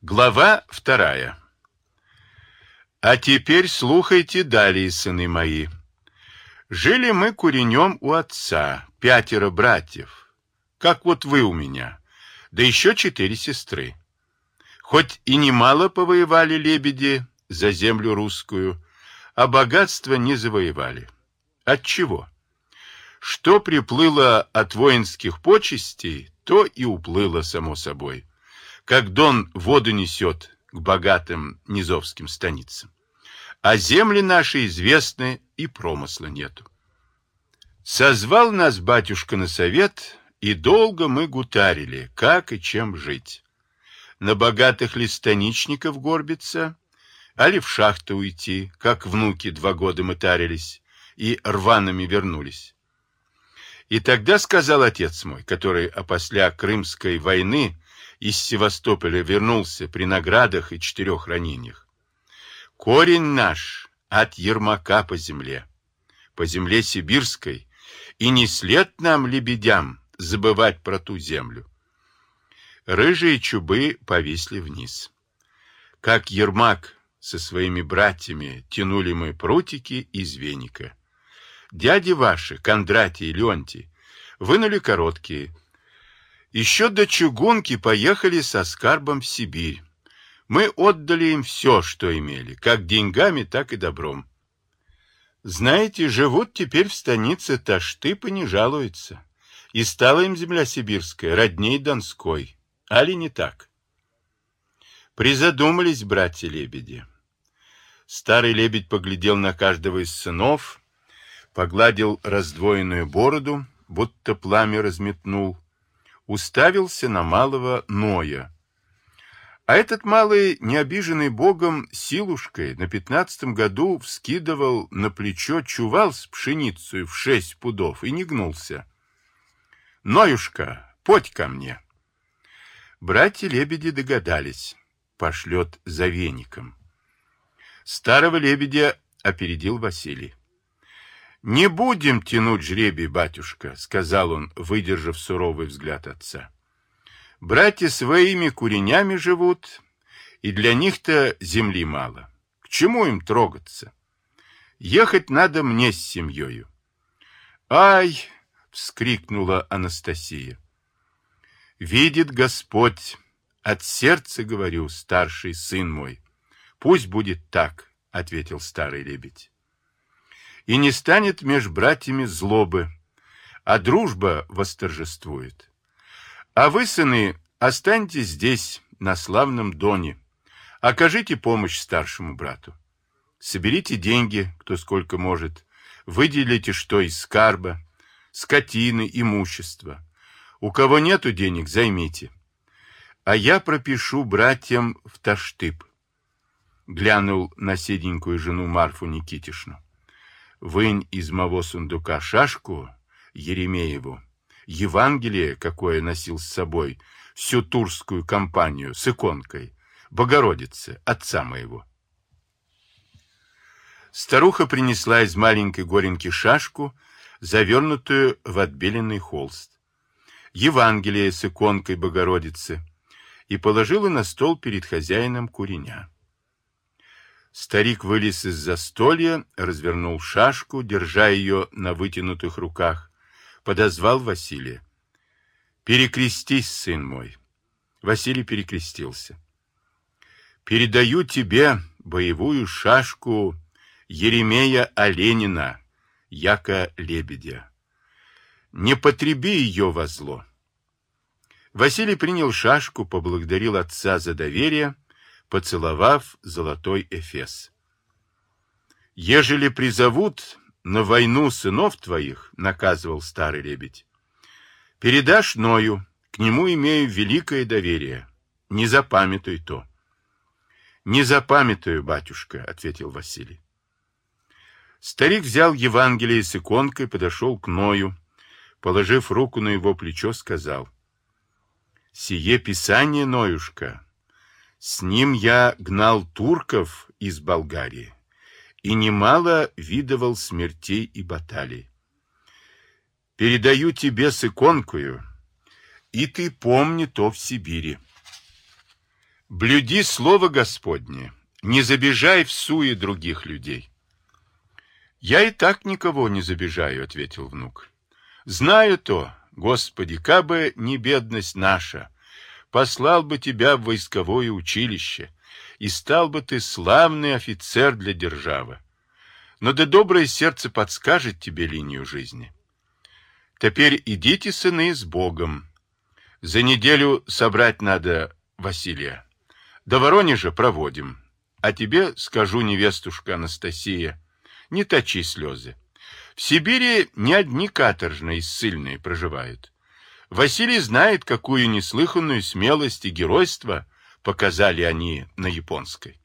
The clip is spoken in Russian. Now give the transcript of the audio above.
Глава вторая. А теперь слухайте далее, сыны мои. Жили мы куренем у отца, пятеро братьев, как вот вы у меня, да еще четыре сестры. Хоть и немало повоевали лебеди за землю русскую, а богатство не завоевали. От чего? Что приплыло от воинских почестей, то и уплыло само собой как Дон воду несет к богатым низовским станицам. А земли наши известны, и промысла нету. Созвал нас батюшка на совет, и долго мы гутарили, как и чем жить. На богатых ли станичников горбиться, а ли в шахту уйти, как внуки два года мытарились и рваными вернулись. И тогда сказал отец мой, который опосля Крымской войны из Севастополя вернулся при наградах и четырех ранениях. Корень наш от Ермака по земле, по земле сибирской, и не след нам, лебедям, забывать про ту землю. Рыжие чубы повисли вниз. Как Ермак со своими братьями тянули мы прутики из веника. Дяди ваши, Кондратий и Леонтий, вынули короткие, еще до чугунки поехали со скарбом в Сибирь. Мы отдали им все, что имели, как деньгами, так и добром. Знаете, живут теперь в станице Таштып и не жалуются. И стала им земля сибирская, родней Донской. Али не так? Призадумались братья-лебеди. Старый лебедь поглядел на каждого из сынов, погладил раздвоенную бороду, будто пламя разметнул, уставился на малого Ноя. А этот малый, не обиженный богом, силушкой на пятнадцатом году вскидывал на плечо чувал с пшеницей в шесть пудов и не гнулся. «Ноюшка, подь ко мне!» Братья-лебеди догадались, пошлет за веником. Старого лебедя опередил Василий. «Не будем тянуть жребий, батюшка», — сказал он, выдержав суровый взгляд отца. «Братья своими куренями живут, и для них-то земли мало. К чему им трогаться? Ехать надо мне с семьей». «Ай!» — вскрикнула Анастасия. «Видит Господь, от сердца говорю, старший сын мой. Пусть будет так», — ответил старый лебедь и не станет меж братьями злобы, а дружба восторжествует. А вы, сыны, останьтесь здесь, на славном Доне, окажите помощь старшему брату. Соберите деньги, кто сколько может, выделите что из скарба, скотины, имущества. У кого нету денег, займите. А я пропишу братьям в Таштып. Глянул на седенькую жену Марфу Никитишну вынь из моего сундука шашку Еремееву, Евангелие, какое носил с собой, всю турскую компанию с иконкой, Богородицы, отца моего. Старуха принесла из маленькой горенки шашку, завернутую в отбеленный холст, Евангелие с иконкой Богородицы, и положила на стол перед хозяином куреня. Старик вылез из застолья, развернул шашку, держа ее на вытянутых руках, подозвал Василия. «Перекрестись, сын мой!» Василий перекрестился. «Передаю тебе боевую шашку Еремея Оленина, яко лебедя. Не потреби ее во зло». Василий принял шашку, поблагодарил отца за доверие, поцеловав золотой эфес. «Ежели призовут на войну сынов твоих, — наказывал старый лебедь, — передашь Ною, к нему имею великое доверие. Не запамятуй то». «Не запамятую, батюшка», — ответил Василий. Старик взял Евангелие с иконкой, подошел к Ною, положив руку на его плечо, сказал, «Сие писание, Ноюшка, с ним я гнал турков из Болгарии и немало видывал смертей и баталий. Передаю тебе с иконкою, и ты помни то в Сибири. Блюди слово Господне, не забежай в суе других людей. Я и так никого не забежаю, ответил внук. Знаю то, Господи, кабы не бедность наша, послал бы тебя в войсковое училище, и стал бы ты славный офицер для державы. Но да доброе сердце подскажет тебе линию жизни. Теперь идите, сыны, с Богом. За неделю собрать надо Василия. До Воронежа проводим. А тебе скажу, невестушка Анастасия, не точи слезы. В Сибири не одни каторжные и ссыльные проживают. Василий знает, какую неслыханную смелость и геройство показали они на японской.